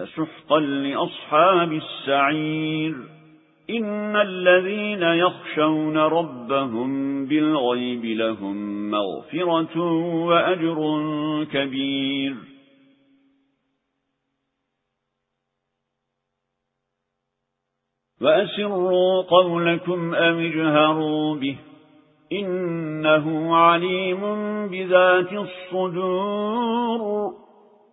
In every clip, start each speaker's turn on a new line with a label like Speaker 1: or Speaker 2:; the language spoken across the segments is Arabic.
Speaker 1: فسحقا لأصحاب السعير. إن الذين يخشون ربهم بالغيب لهم مغفرة وأجر كبير. وأسروا قولكم أم اجهروا به. إنه عليم بذات الصدور.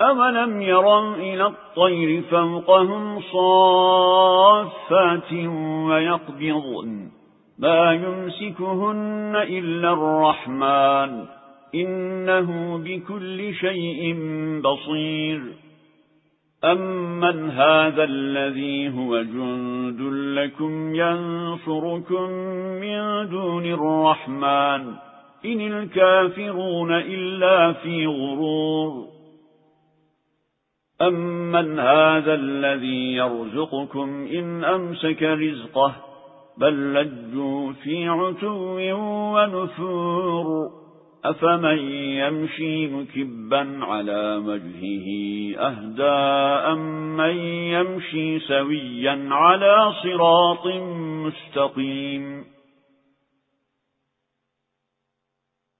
Speaker 1: أولم يروا إلى الطير فوقهم صافات ويقبضن ما يمسكهن إلا الرحمن إنه بكل شيء بصير أمن هذا الذي هو جند لكم ينصركم من دون الرحمن إن الكافرون إلا في غرور أمن هذا الذي يرزقكم إن أمسك رزقه بل لجوا في عتو ونفور أفمن يمشي مكبا على وجهه أهدى أمن يمشي سويا على صراط مستقيم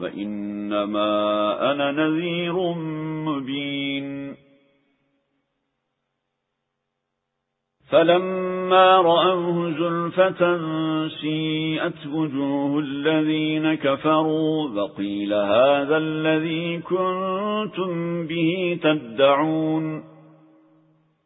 Speaker 1: فإنما أنا نذير مبين. فلما رأوه زلفة سيئت وجوه الذين كفروا فقيل هذا الذي كنتم به تدعون.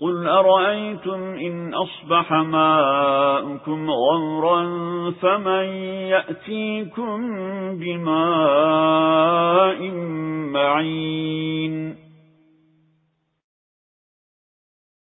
Speaker 1: قل أرأيتم إن أصبح ماءكم غورا فمن يأتيكم بماء معين